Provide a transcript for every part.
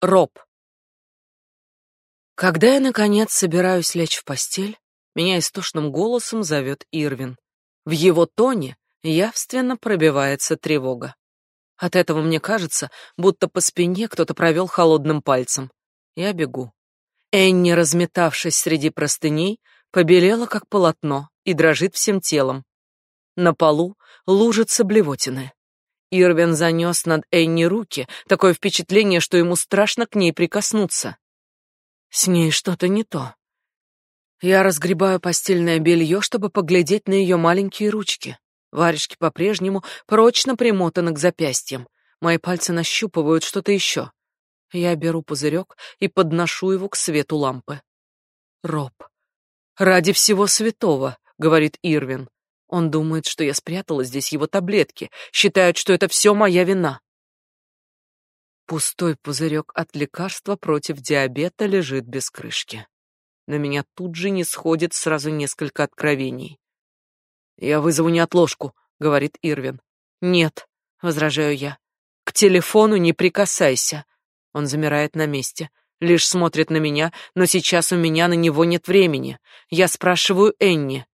Роб. Когда я, наконец, собираюсь лечь в постель, меня истошным голосом зовет Ирвин. В его тоне явственно пробивается тревога. От этого мне кажется, будто по спине кто-то провел холодным пальцем. Я бегу. Энни, разметавшись среди простыней, побелела как полотно и дрожит всем телом. На полу лужица блевотины. Ирвин занес над Энни руки, такое впечатление, что ему страшно к ней прикоснуться. С ней что-то не то. Я разгребаю постельное белье, чтобы поглядеть на ее маленькие ручки. Варежки по-прежнему прочно примотаны к запястьям. Мои пальцы нащупывают что-то еще. Я беру пузырек и подношу его к свету лампы. Роб. Ради всего святого, говорит Ирвин. Он думает, что я спрятала здесь его таблетки, считает, что это все моя вина. Пустой пузырек от лекарства против диабета лежит без крышки. На меня тут же не сходит сразу несколько откровений. «Я вызову неотложку», — говорит Ирвин. «Нет», — возражаю я. «К телефону не прикасайся». Он замирает на месте, лишь смотрит на меня, но сейчас у меня на него нет времени. Я спрашиваю Энни.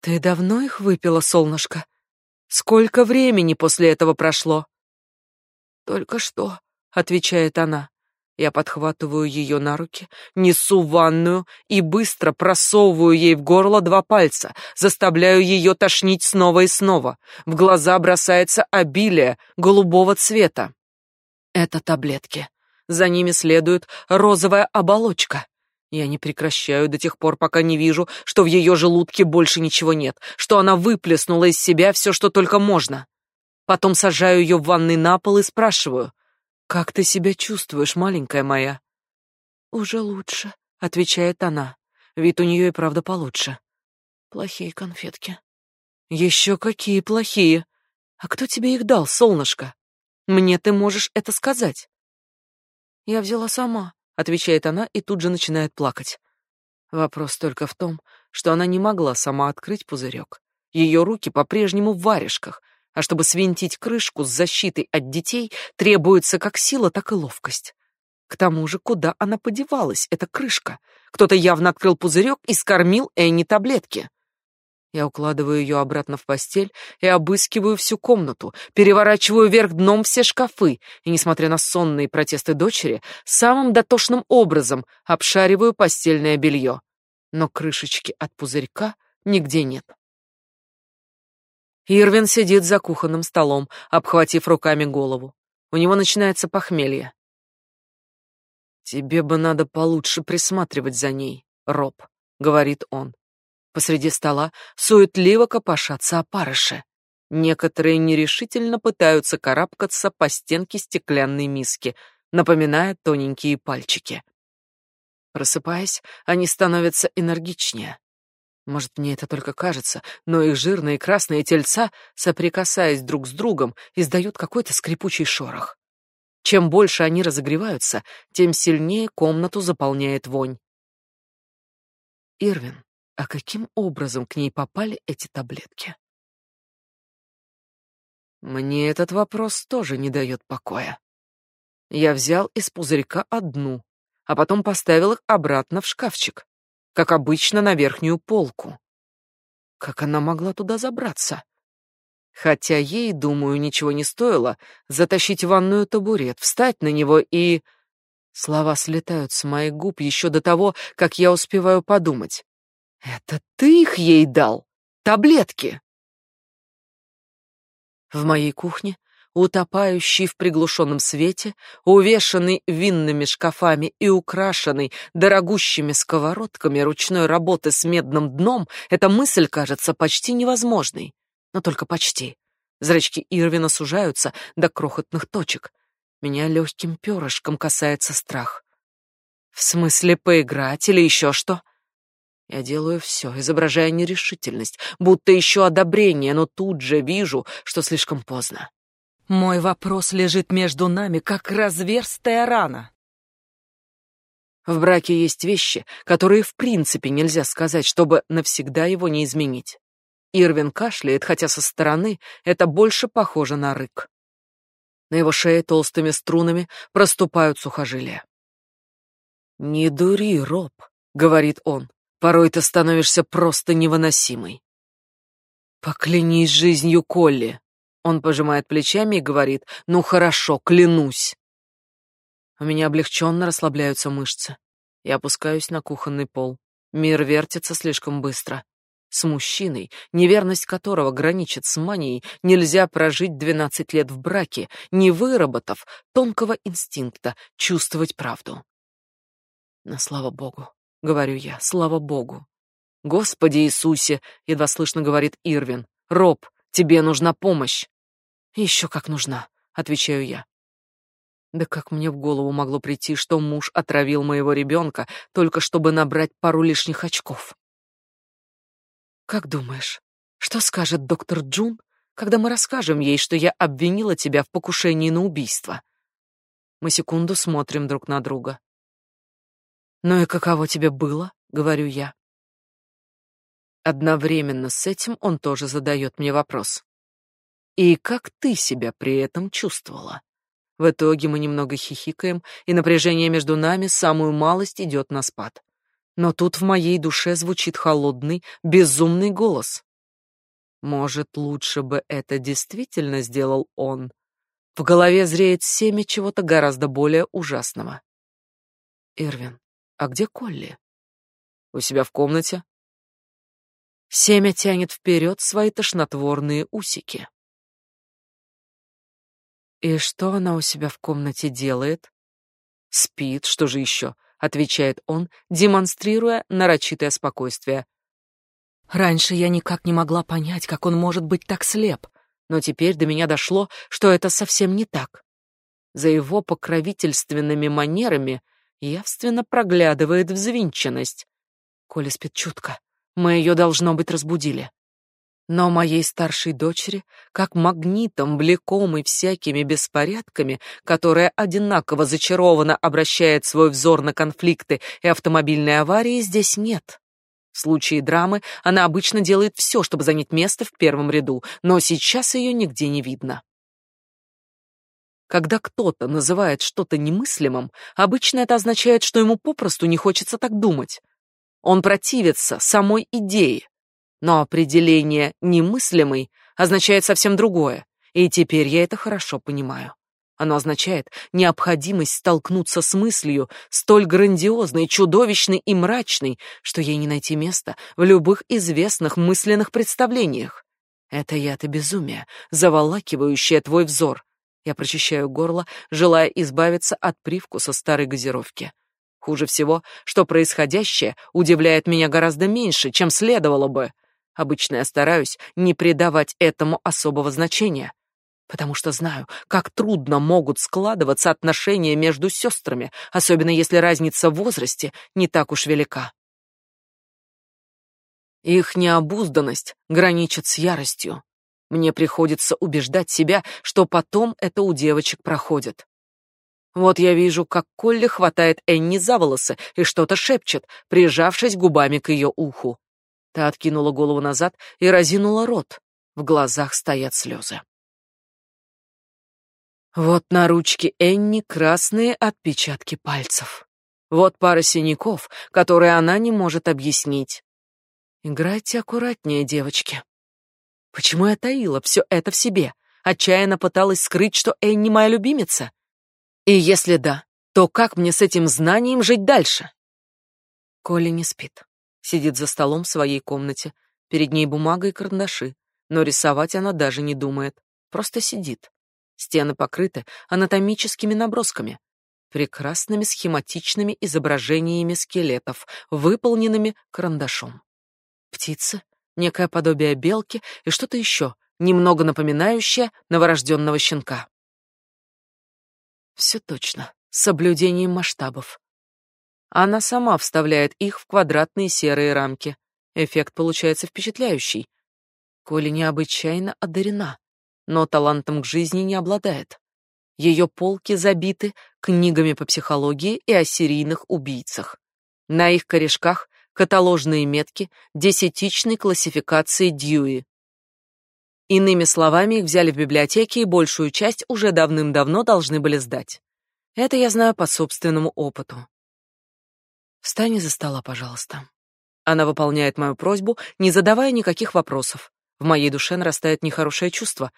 Ты давно их выпила, солнышко? Сколько времени после этого прошло? Только что, отвечает она. Я подхватываю ее на руки, несу в ванную и быстро просовываю ей в горло два пальца, заставляю ее тошнить снова и снова. В глаза бросается обилие голубого цвета. Это таблетки. За ними следует розовая оболочка. Я не прекращаю до тех пор, пока не вижу, что в ее желудке больше ничего нет, что она выплеснула из себя все, что только можно. Потом сажаю ее в ванной на пол и спрашиваю, «Как ты себя чувствуешь, маленькая моя?» «Уже лучше», — отвечает она. Вид у нее и правда получше. «Плохие конфетки». «Еще какие плохие! А кто тебе их дал, солнышко? Мне ты можешь это сказать?» «Я взяла сама», отвечает она и тут же начинает плакать. Вопрос только в том, что она не могла сама открыть пузырек. Ее руки по-прежнему в варежках, а чтобы свинтить крышку с защитой от детей, требуется как сила, так и ловкость. К тому же, куда она подевалась, эта крышка? Кто-то явно открыл пузырек и скормил Энни таблетки. Я укладываю ее обратно в постель и обыскиваю всю комнату, переворачиваю вверх дном все шкафы и, несмотря на сонные протесты дочери, самым дотошным образом обшариваю постельное белье. Но крышечки от пузырька нигде нет. Ирвин сидит за кухонным столом, обхватив руками голову. У него начинается похмелье. «Тебе бы надо получше присматривать за ней, Роб», — говорит он. Посреди стола суетливо копошатся опарыши. Некоторые нерешительно пытаются карабкаться по стенке стеклянной миски, напоминая тоненькие пальчики. Просыпаясь, они становятся энергичнее. Может, мне это только кажется, но их жирные красные тельца, соприкасаясь друг с другом, издают какой-то скрипучий шорох. Чем больше они разогреваются, тем сильнее комнату заполняет вонь. Ирвин, а каким образом к ней попали эти таблетки? Мне этот вопрос тоже не дает покоя. Я взял из пузырька одну, а потом поставил их обратно в шкафчик, как обычно на верхнюю полку. Как она могла туда забраться? Хотя ей, думаю, ничего не стоило затащить в ванную табурет, встать на него и... Слова слетают с моих губ еще до того, как я успеваю подумать. Это ты их ей дал? Таблетки? В моей кухне, утопающий в приглушенном свете, увешанный винными шкафами и украшенный дорогущими сковородками ручной работы с медным дном, эта мысль кажется почти невозможной. Но только почти. Зрачки Ирвина сужаются до крохотных точек. Меня легким перышком касается страх. В смысле поиграть или еще что? Я делаю все, изображая нерешительность, будто еще одобрение, но тут же вижу, что слишком поздно. Мой вопрос лежит между нами, как разверстая рана. В браке есть вещи, которые в принципе нельзя сказать, чтобы навсегда его не изменить. Ирвин кашляет, хотя со стороны это больше похоже на рык. На его шее толстыми струнами проступают сухожилия. «Не дури, Роб», — говорит он. «Порой ты становишься просто невыносимой». «Поклянись жизнью Колли». Он пожимает плечами и говорит, «Ну хорошо, клянусь». У меня облегченно расслабляются мышцы. Я опускаюсь на кухонный пол. Мир вертится слишком быстро. С мужчиной, неверность которого граничит с манией, нельзя прожить двенадцать лет в браке, не выработав тонкого инстинкта чувствовать правду. Но слава богу, говорю я, слава богу. Господи Иисусе, едва слышно говорит Ирвин. Роб, тебе нужна помощь. Еще как нужна, отвечаю я. Да как мне в голову могло прийти, что муж отравил моего ребенка, только чтобы набрать пару лишних очков? Как думаешь, что скажет доктор Джун, когда мы расскажем ей, что я обвинила тебя в покушении на убийство? Мы секунду смотрим друг на друга. Ну и каково тебе было, говорю я. Одновременно с этим он тоже задает мне вопрос. И как ты себя при этом чувствовала? В итоге мы немного хихикаем, и напряжение между нами самую малость идет на спад. Но тут в моей душе звучит холодный, безумный голос. Может, лучше бы это действительно сделал он? В голове зреет семя чего-то гораздо более ужасного. Ирвин, а где Колли? У себя в комнате. Семя тянет вперед свои тошнотворные усики. И что она у себя в комнате делает? Спит, что же еще? отвечает он, демонстрируя нарочитое спокойствие. Раньше я никак не могла понять, как он может быть так слеп, но теперь до меня дошло, что это совсем не так. За его покровительственными манерами явственно проглядывает взвинченность. Коля спит чутко. Мы ее, должно быть, разбудили. Но моей старшей дочери, как магнитом, влекомой всякими беспорядками, которая одинаково зачарованно обращает свой взор на конфликты и автомобильные аварии, здесь нет. В случае драмы она обычно делает все, чтобы занять место в первом ряду, но сейчас ее нигде не видно. Когда кто-то называет что-то немыслимым, обычно это означает, что ему попросту не хочется так думать. Он противится самой идее, но определение «немыслимый» означает совсем другое, и теперь я это хорошо понимаю. Оно означает необходимость столкнуться с мыслью, столь грандиозной, чудовищной и мрачной, что ей не найти места в любых известных мысленных представлениях. Это яд и безумие, заволакивающее твой взор. Я прочищаю горло, желая избавиться от привкуса старой газировки. Хуже всего, что происходящее удивляет меня гораздо меньше, чем следовало бы. Обычно я стараюсь не придавать этому особого значения, потому что знаю, как трудно могут складываться отношения между сестрами, особенно если разница в возрасте не так уж велика. Их необузданность граничит с яростью. Мне приходится убеждать себя, что потом это у девочек проходит. Вот я вижу, как Колли хватает Энни за волосы и что-то шепчет, прижавшись губами к ее уху. Та откинула голову назад и разинула рот. В глазах стоят слезы. Вот на ручке Энни красные отпечатки пальцев. Вот пара синяков, которые она не может объяснить. Играйте аккуратнее, девочки. Почему я таила все это в себе? Отчаянно пыталась скрыть, что Энни моя любимица? И если да, то как мне с этим знанием жить дальше? Коля не спит. Сидит за столом в своей комнате. Перед ней бумага и карандаши. Но рисовать она даже не думает. Просто сидит. Стены покрыты анатомическими набросками. Прекрасными схематичными изображениями скелетов, выполненными карандашом. Птицы, некое подобие белки и что-то еще, немного напоминающее новорожденного щенка. Все точно, с соблюдением масштабов. Она сама вставляет их в квадратные серые рамки. Эффект получается впечатляющий. Коля необычайно одарена, но талантом к жизни не обладает. Ее полки забиты книгами по психологии и о серийных убийцах. На их корешках каталожные метки десятичной классификации Дьюи. Иными словами, их взяли в библиотеке и большую часть уже давным-давно должны были сдать. Это я знаю по собственному опыту. Встань из-за стола, пожалуйста. Она выполняет мою просьбу, не задавая никаких вопросов. В моей душе нарастает нехорошее чувство.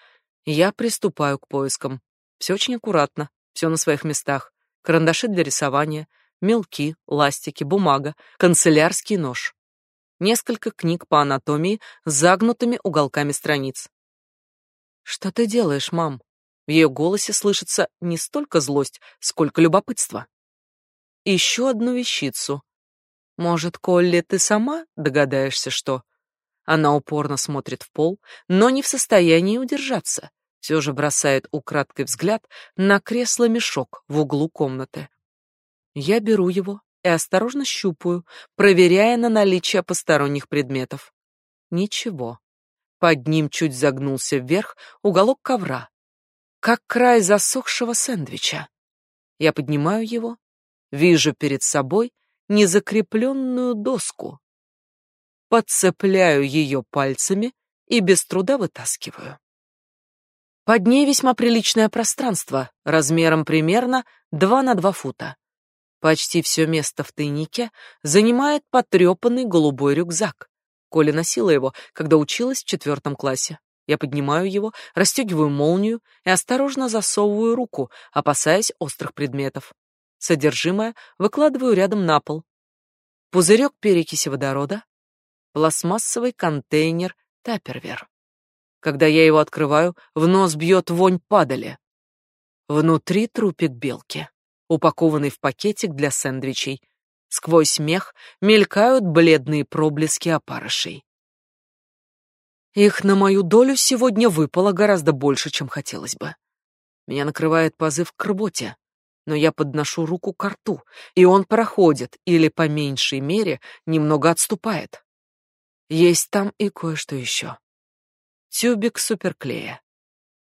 Я приступаю к поискам. Все очень аккуратно, все на своих местах. Карандаши для рисования, мелки, ластики, бумага, канцелярский нож. Несколько книг по анатомии с загнутыми уголками страниц. Что ты делаешь, мам? В ее голосе слышится не столько злость, сколько любопытство. Ищу одну вещицу. Может, Колли, ты сама догадаешься, что? Она упорно смотрит в пол, но не в состоянии удержаться. Все же бросает украдкой взгляд на кресло-мешок в углу комнаты. Я беру его и осторожно щупаю, проверяя на наличие посторонних предметов. Ничего. Под ним чуть загнулся вверх уголок ковра, как край засохшего сэндвича. Я поднимаю его, вижу перед собой незакрепленную доску. Подцепляю ее пальцами и без труда вытаскиваю. Под ней весьма приличное пространство, размером примерно 2 на 2 фута. Почти все место в тайнике занимает потрепанный голубой рюкзак. Коля носила его, когда училась в четвертом классе. Я поднимаю его, расстегиваю молнию и осторожно засовываю руку, опасаясь острых предметов. Содержимое выкладываю рядом на пол. Пузырек перекиси водорода, пластмассовый контейнер Тапервер. Когда я его открываю, в нос бьет вонь падали. Внутри трупик белки, упакованный в пакетик для сэндвичей. Сквозь мех мелькают бледные проблески опарышей. Их на мою долю сегодня выпало гораздо больше, чем хотелось бы. Меня накрывает позыв к рвоте, но я подношу руку к рту, и он проходит, или, по меньшей мере, немного отступает. Есть там и кое-что еще. Тюбик суперклея.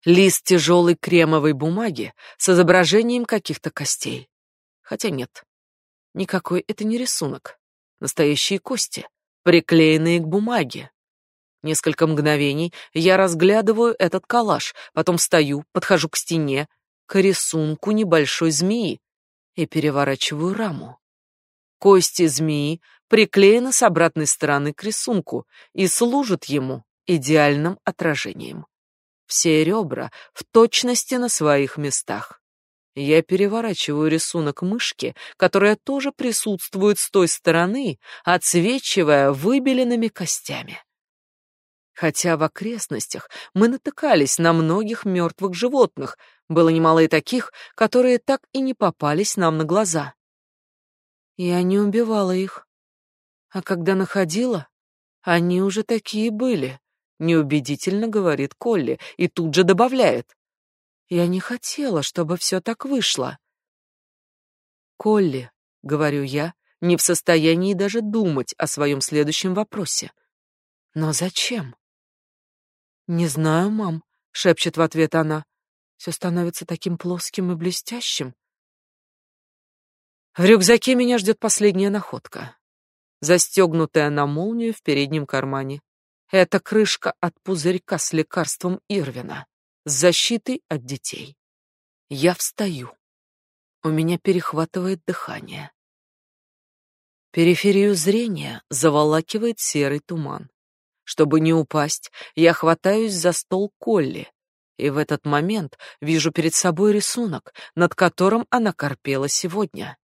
Лист тяжелой кремовой бумаги с изображением каких-то костей. Хотя нет, никакой это не рисунок. Настоящие кости, приклеенные к бумаге. Несколько мгновений я разглядываю этот коллаж, потом встаю, подхожу к стене, к рисунку небольшой змеи и переворачиваю раму. Кости змеи приклеены с обратной стороны к рисунку и служат ему идеальным отражением. Все ребра в точности на своих местах. Я переворачиваю рисунок мышки, которая тоже присутствует с той стороны, отсвечивая выбеленными костями хотя в окрестностях мы натыкались на многих мертвых животных, было немало и таких, которые так и не попались нам на глаза. Я не убивала их. А когда находила, они уже такие были, неубедительно говорит Колли и тут же добавляет: Я не хотела, чтобы все так вышло. Колли, говорю я, не в состоянии даже думать о своем следующем вопросе. Но зачем? «Не знаю, мам», — шепчет в ответ она. «Все становится таким плоским и блестящим». В рюкзаке меня ждет последняя находка. Застегнутая на молнию в переднем кармане. Это крышка от пузырька с лекарством Ирвина, с защитой от детей. Я встаю. У меня перехватывает дыхание. Периферию зрения заволакивает серый туман. Чтобы не упасть, я хватаюсь за стол Колли, и в этот момент вижу перед собой рисунок, над которым она корпела сегодня.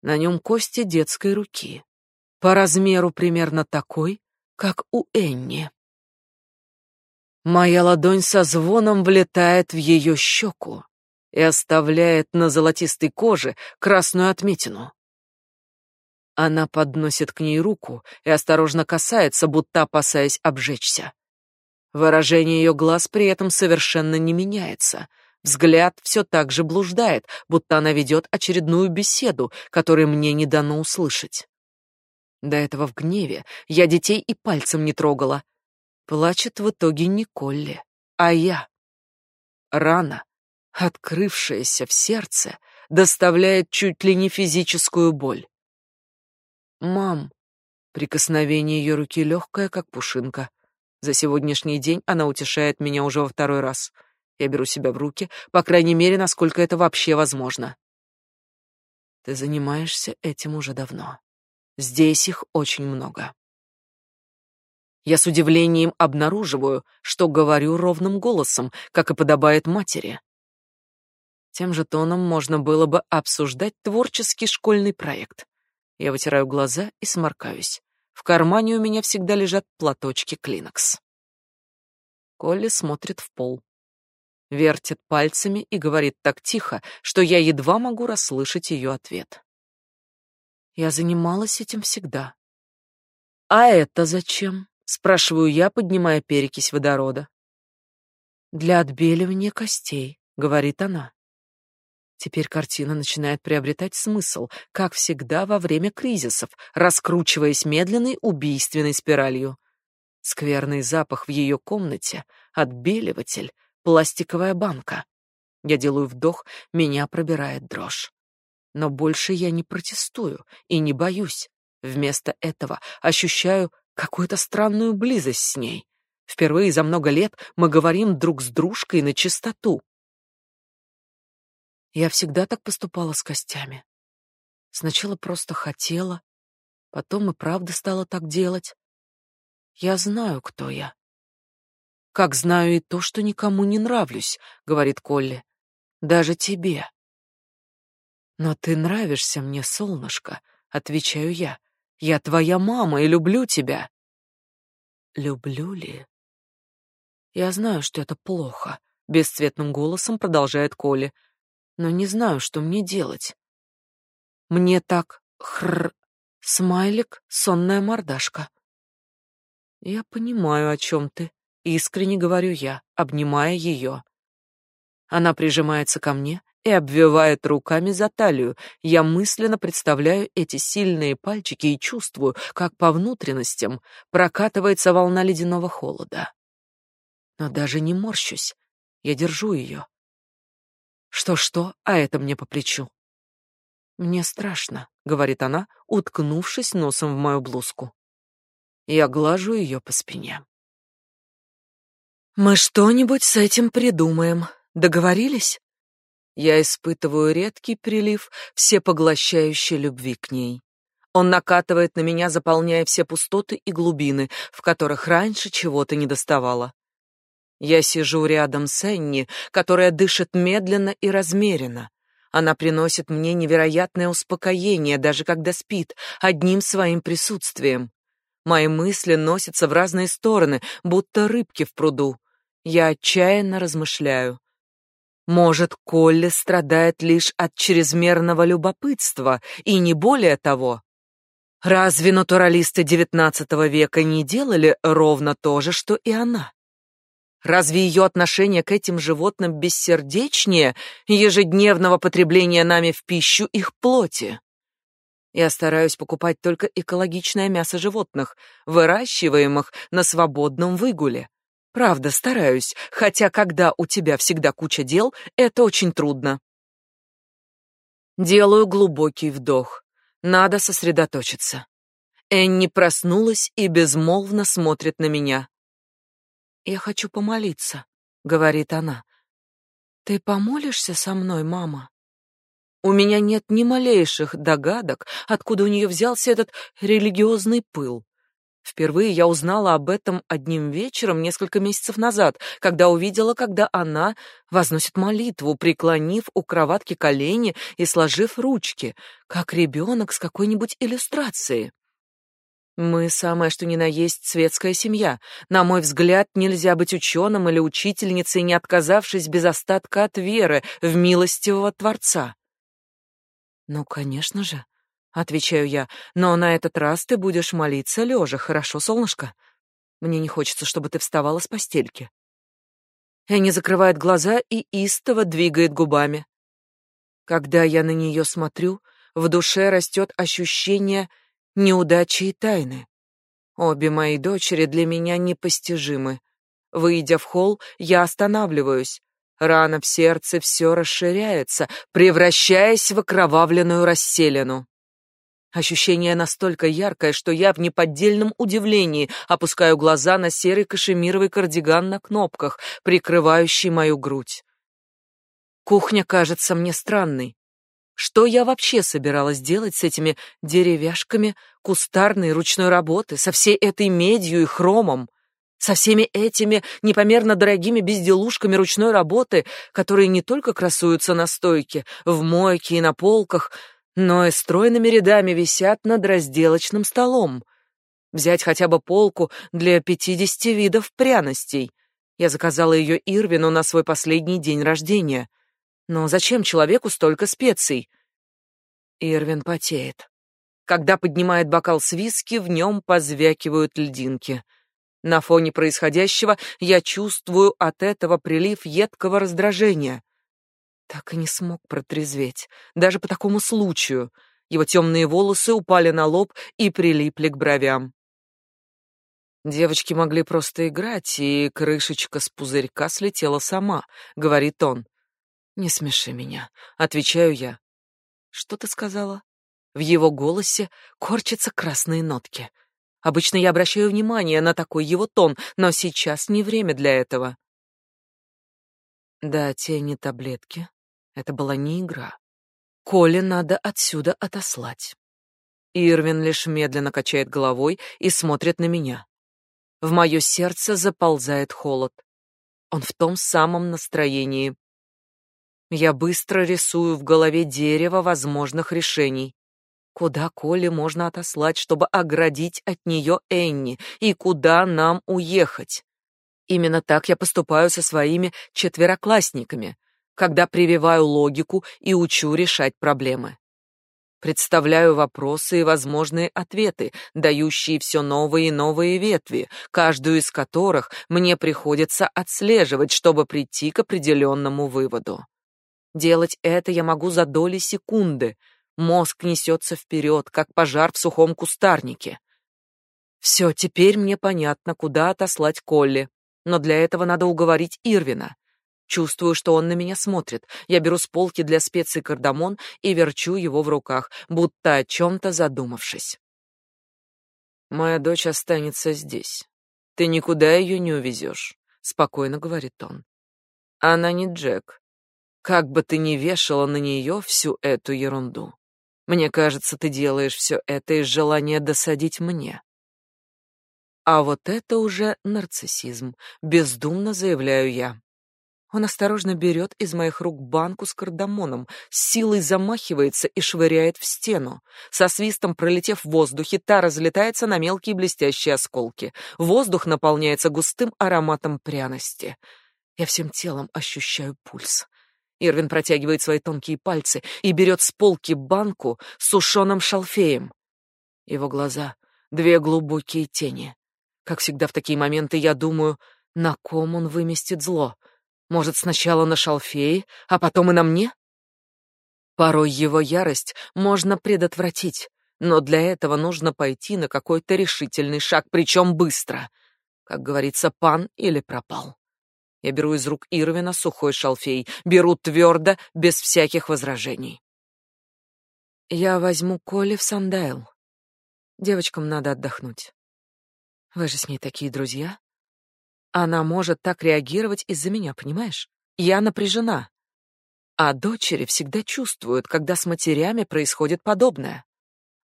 На нем кости детской руки, по размеру примерно такой, как у Энни. Моя ладонь со звоном влетает в ее щеку и оставляет на золотистой коже красную отметину. Она подносит к ней руку и осторожно касается, будто опасаясь обжечься. Выражение ее глаз при этом совершенно не меняется. Взгляд все так же блуждает, будто она ведет очередную беседу, которую мне не дано услышать. До этого в гневе я детей и пальцем не трогала. Плачет в итоге не Колли, а я. Рана, открывшаяся в сердце, доставляет чуть ли не физическую боль. «Мам!» Прикосновение ее руки легкое, как пушинка. За сегодняшний день она утешает меня уже во второй раз. Я беру себя в руки, по крайней мере, насколько это вообще возможно. Ты занимаешься этим уже давно. Здесь их очень много. Я с удивлением обнаруживаю, что говорю ровным голосом, как и подобает матери. Тем же тоном можно было бы обсуждать творческий школьный проект. Я вытираю глаза и сморкаюсь. В кармане у меня всегда лежат платочки Клинокс. Колли смотрит в пол вертит пальцами и говорит так тихо, что я едва могу расслышать ее ответ. Я занималась этим всегда. А это зачем? спрашиваю я, поднимая перекись водорода. Для отбеливания костей, говорит она. Теперь картина начинает приобретать смысл, как всегда во время кризисов, раскручиваясь медленной убийственной спиралью. Скверный запах в ее комнате, отбеливатель, пластиковая банка. Я делаю вдох, меня пробирает дрожь. Но больше я не протестую и не боюсь. Вместо этого ощущаю какую-то странную близость с ней. Впервые за много лет мы говорим друг с дружкой на чистоту. Я всегда так поступала с костями. Сначала просто хотела, потом и правда стала так делать. Я знаю, кто я. Как знаю и то, что никому не нравлюсь, говорит Колли. Даже тебе. Но ты нравишься мне, солнышко, отвечаю я. Я твоя мама и люблю тебя. Люблю ли? Я знаю, что это плохо, бесцветным голосом продолжает Колли. Но не знаю, что мне делать. Мне так хр смайлик, сонная мордашка. Я понимаю, о чем ты, Искренне говорю я, обнимая ее. Она прижимается ко мне и обвивает руками за талию. Я мысленно представляю эти сильные пальчики и чувствую, как по внутренностям прокатывается волна ледяного холода. Но даже не морщусь. Я держу ее. Что-что, а это мне по плечу. Мне страшно, говорит она, уткнувшись носом в мою блузку. Я глажу ее по спине. Мы что-нибудь с этим придумаем. Договорились? Я испытываю редкий прилив всепоглощающей любви к ней. Он накатывает на меня, заполняя все пустоты и глубины, в которых раньше чего-то не доставало. Я сижу рядом с Энни, которая дышит медленно и размеренно. Она приносит мне невероятное успокоение, даже когда спит, одним своим присутствием. Мои мысли носятся в разные стороны, будто рыбки в пруду. Я отчаянно размышляю. Может, Колли страдает лишь от чрезмерного любопытства, и не более того. Разве натуралисты XIX века не делали ровно то же, что и она? Разве ее отношение к этим животным бессердечнее ежедневного потребления нами в пищу их плоти? Я стараюсь покупать только экологичное мясо животных, выращиваемых на свободном выгуле. Правда, стараюсь, хотя когда у тебя всегда куча дел, это очень трудно. Делаю глубокий вдох. Надо сосредоточиться. Энни проснулась и безмолвно смотрит на меня. «Я хочу помолиться», — говорит она. «Ты помолишься со мной, мама?» У меня нет ни малейших догадок, откуда у нее взялся этот религиозный пыл. Впервые я узнала об этом одним вечером несколько месяцев назад, когда увидела, когда она возносит молитву, преклонив у кроватки колени и сложив ручки, как ребенок с какой-нибудь иллюстрацией. Мы самое что ни на есть светская семья. На мой взгляд, нельзя быть ученым или учительницей, не отказавшись без остатка от веры в милостивого Творца. Ну, конечно же, Отвечаю я, но на этот раз ты будешь молиться лежа, хорошо, солнышко? Мне не хочется, чтобы ты вставала с постельки. Энни закрывает глаза и истово двигает губами. Когда я на нее смотрю, в душе растет ощущение неудачи и тайны. Обе мои дочери для меня непостижимы. Выйдя в холл, я останавливаюсь. Рана в сердце все расширяется, превращаясь в окровавленную расселину. Ощущение настолько яркое, что я в неподдельном удивлении опускаю глаза на серый кашемировый кардиган на кнопках, прикрывающий мою грудь. Кухня кажется мне странной. Что я вообще собиралась делать с этими деревяшками кустарной ручной работы, со всей этой медью и хромом? Со всеми этими непомерно дорогими безделушками ручной работы, которые не только красуются на стойке, в мойке и на полках, но и стройными рядами висят над разделочным столом. Взять хотя бы полку для пятидесяти видов пряностей. Я заказала ее Ирвину на свой последний день рождения. Но зачем человеку столько специй? Ирвин потеет. Когда поднимает бокал с виски, в нем позвякивают льдинки — на фоне происходящего я чувствую от этого прилив едкого раздражения. Так и не смог протрезветь, даже по такому случаю. Его темные волосы упали на лоб и прилипли к бровям. Девочки могли просто играть, и крышечка с пузырька слетела сама, говорит он. Не смеши меня, отвечаю я. Что ты сказала? В его голосе корчатся красные нотки. Обычно я обращаю внимание на такой его тон, но сейчас не время для этого. Да, те не таблетки. Это была не игра. Коле надо отсюда отослать. Ирвин лишь медленно качает головой и смотрит на меня. В мое сердце заползает холод. Он в том самом настроении. Я быстро рисую в голове дерево возможных решений. Куда Коле можно отослать, чтобы оградить от нее Энни, и куда нам уехать? Именно так я поступаю со своими четвероклассниками, когда прививаю логику и учу решать проблемы. Представляю вопросы и возможные ответы, дающие все новые и новые ветви, каждую из которых мне приходится отслеживать, чтобы прийти к определенному выводу. Делать это я могу за доли секунды — Мозг несется вперед, как пожар в сухом кустарнике. Все, теперь мне понятно, куда отослать Колли. Но для этого надо уговорить Ирвина. Чувствую, что он на меня смотрит. Я беру с полки для специй кардамон и верчу его в руках, будто о чем-то задумавшись. «Моя дочь останется здесь. Ты никуда ее не увезешь», — спокойно говорит он. «Она не Джек. Как бы ты ни вешала на нее всю эту ерунду. Мне кажется, ты делаешь все это из желания досадить мне. А вот это уже нарциссизм, бездумно заявляю я. Он осторожно берет из моих рук банку с кардамоном, с силой замахивается и швыряет в стену. Со свистом пролетев в воздухе, та разлетается на мелкие блестящие осколки. Воздух наполняется густым ароматом пряности. Я всем телом ощущаю пульс. Ирвин протягивает свои тонкие пальцы и берет с полки банку с сушеным шалфеем. Его глаза — две глубокие тени. Как всегда в такие моменты я думаю, на ком он выместит зло. Может, сначала на шалфее, а потом и на мне? Порой его ярость можно предотвратить, но для этого нужно пойти на какой-то решительный шаг, причем быстро. Как говорится, пан или пропал. Я беру из рук Ирвина сухой шалфей, беру твердо, без всяких возражений. Я возьму Колли в Сандайл. Девочкам надо отдохнуть. Вы же с ней такие друзья. Она может так реагировать из-за меня, понимаешь? Я напряжена. А дочери всегда чувствуют, когда с матерями происходит подобное.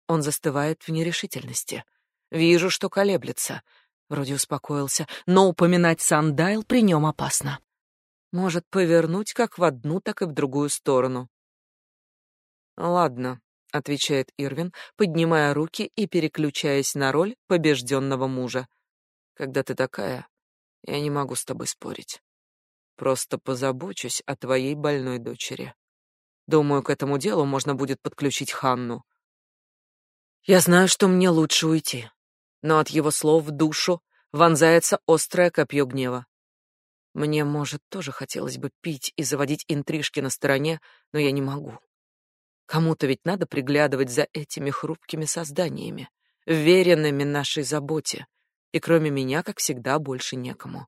Он застывает в нерешительности. Вижу, что колеблется. Вроде успокоился, но упоминать Сандайл при нем опасно. Может повернуть как в одну, так и в другую сторону. Ладно, отвечает Ирвин, поднимая руки и переключаясь на роль побежденного мужа. Когда ты такая, я не могу с тобой спорить. Просто позабочусь о твоей больной дочери. Думаю, к этому делу можно будет подключить Ханну. Я знаю, что мне лучше уйти но от его слов в душу вонзается острое копье гнева. Мне, может, тоже хотелось бы пить и заводить интрижки на стороне, но я не могу. Кому-то ведь надо приглядывать за этими хрупкими созданиями, веренными нашей заботе, и кроме меня, как всегда, больше некому.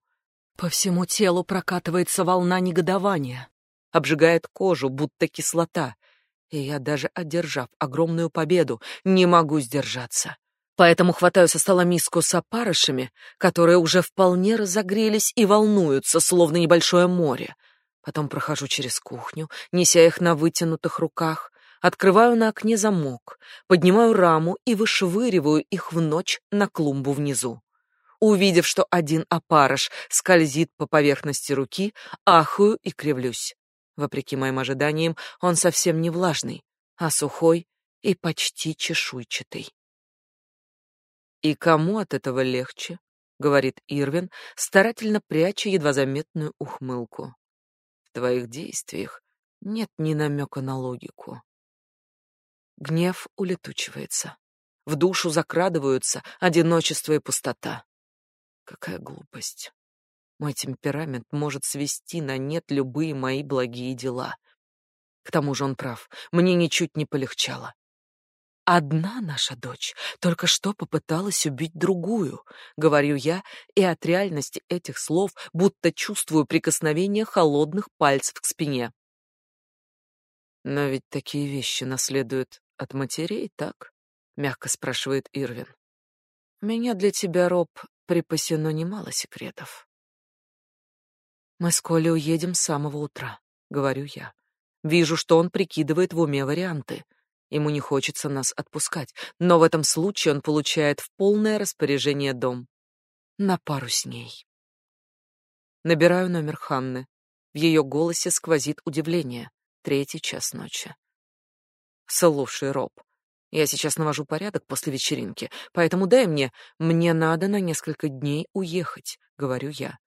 По всему телу прокатывается волна негодования, обжигает кожу, будто кислота. И я даже одержав огромную победу, не могу сдержаться. Поэтому хватаю со стола миску с опарышами, которые уже вполне разогрелись и волнуются, словно небольшое море. Потом прохожу через кухню, неся их на вытянутых руках, открываю на окне замок, поднимаю раму и вышвыриваю их в ночь на клумбу внизу. Увидев, что один опарыш скользит по поверхности руки, ахую и кривлюсь. Вопреки моим ожиданиям, он совсем не влажный, а сухой и почти чешуйчатый. «И кому от этого легче?» — говорит Ирвин, старательно пряча едва заметную ухмылку. «В твоих действиях нет ни намека на логику». Гнев улетучивается. В душу закрадываются одиночество и пустота. Какая глупость. Мой темперамент может свести на нет любые мои благие дела. К тому же он прав, мне ничуть не полегчало. Одна наша дочь только что попыталась убить другую, говорю я, и от реальности этих слов будто чувствую прикосновение холодных пальцев к спине. Но ведь такие вещи наследуют от матерей, так? мягко спрашивает Ирвин. У меня для тебя, Роб, припасено немало секретов. Мы с Колей уедем с самого утра, говорю я. Вижу, что он прикидывает в уме варианты. Ему не хочется нас отпускать, но в этом случае он получает в полное распоряжение дом. На пару с ней. Набираю номер Ханны. В ее голосе сквозит удивление. Третий час ночи. Слушай, Роб, я сейчас навожу порядок после вечеринки, поэтому дай мне, мне надо на несколько дней уехать, говорю я.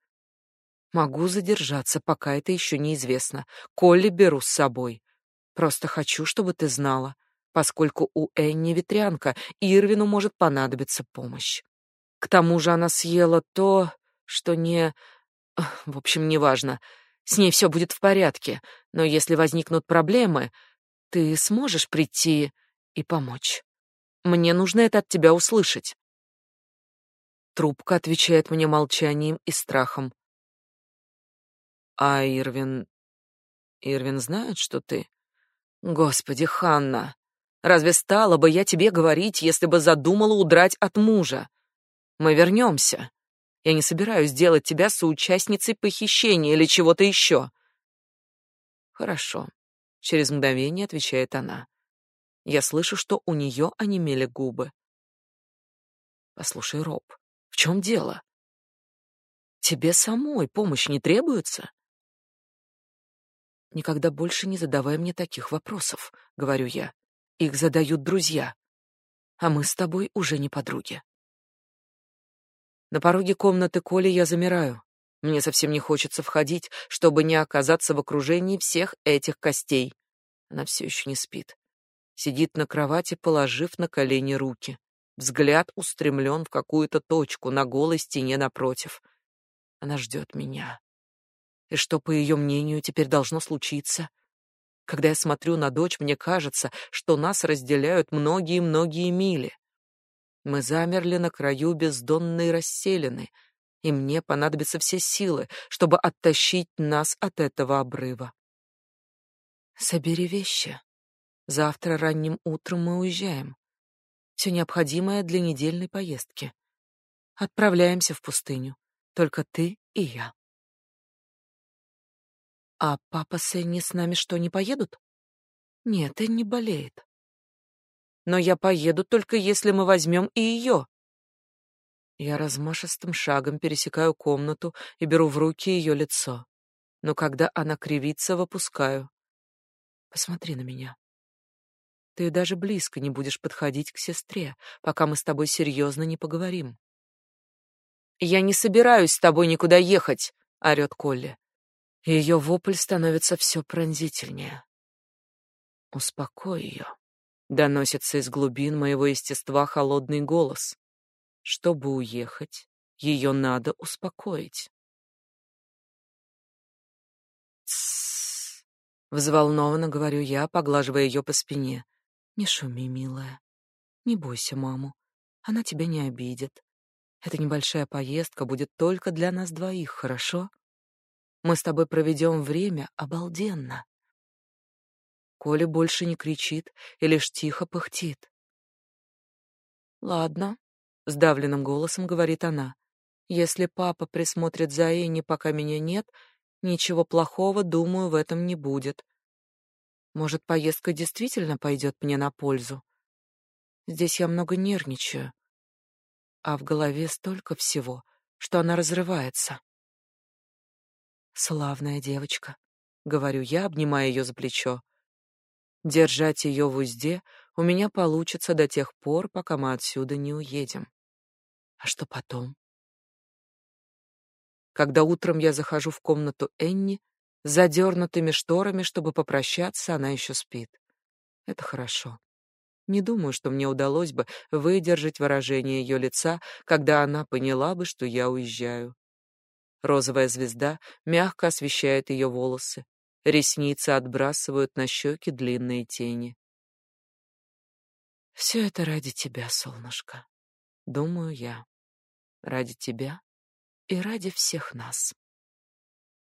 Могу задержаться, пока это еще неизвестно. Колли беру с собой. Просто хочу, чтобы ты знала поскольку у Энни ветрянка, Ирвину может понадобиться помощь. К тому же она съела то, что не... В общем, неважно. С ней все будет в порядке, но если возникнут проблемы, ты сможешь прийти и помочь. Мне нужно это от тебя услышать. Трубка отвечает мне молчанием и страхом. А Ирвин... Ирвин знает, что ты... Господи, Ханна, Разве стала бы я тебе говорить, если бы задумала удрать от мужа? Мы вернемся. Я не собираюсь делать тебя соучастницей похищения или чего-то еще. Хорошо. Через мгновение отвечает она. Я слышу, что у нее онемели губы. Послушай, Роб, в чем дело? Тебе самой помощь не требуется? Никогда больше не задавай мне таких вопросов, говорю я. Их задают друзья. А мы с тобой уже не подруги. На пороге комнаты Коли я замираю. Мне совсем не хочется входить, чтобы не оказаться в окружении всех этих костей. Она все еще не спит. Сидит на кровати, положив на колени руки. Взгляд устремлен в какую-то точку на голой стене напротив. Она ждет меня. И что, по ее мнению, теперь должно случиться? Когда я смотрю на дочь, мне кажется, что нас разделяют многие-многие мили. Мы замерли на краю бездонной расселины, и мне понадобятся все силы, чтобы оттащить нас от этого обрыва. Собери вещи. Завтра ранним утром мы уезжаем. Все необходимое для недельной поездки. Отправляемся в пустыню. Только ты и я. А папа с Энни с нами что, не поедут? Нет, Энни болеет. Но я поеду только если мы возьмем и ее. Я размашистым шагом пересекаю комнату и беру в руки ее лицо. Но когда она кривится, выпускаю. Посмотри на меня. Ты даже близко не будешь подходить к сестре, пока мы с тобой серьезно не поговорим. Я не собираюсь с тобой никуда ехать, орёт Колли. Ее вопль становится все пронзительнее. «Успокой ее», — доносится из глубин моего естества холодный голос. Чтобы уехать, ее надо успокоить. «Тссс», — взволнованно говорю я, поглаживая ее по спине. «Не шуми, милая. Не бойся маму. Она тебя не обидит. Эта небольшая поездка будет только для нас двоих, хорошо?» Мы с тобой проведем время обалденно. Коля больше не кричит и лишь тихо пыхтит. Ладно, сдавленным голосом говорит она. Если папа присмотрит за Энни, пока меня нет, ничего плохого, думаю, в этом не будет. Может, поездка действительно пойдет мне на пользу. Здесь я много нервничаю, а в голове столько всего, что она разрывается. Славная девочка, говорю я, обнимая ее за плечо. Держать ее в узде у меня получится до тех пор, пока мы отсюда не уедем. А что потом? Когда утром я захожу в комнату Энни, задернутыми шторами, чтобы попрощаться, она еще спит. Это хорошо. Не думаю, что мне удалось бы выдержать выражение ее лица, когда она поняла бы, что я уезжаю. Розовая звезда мягко освещает ее волосы. Ресницы отбрасывают на щеки длинные тени. Все это ради тебя, солнышко. Думаю я. Ради тебя и ради всех нас.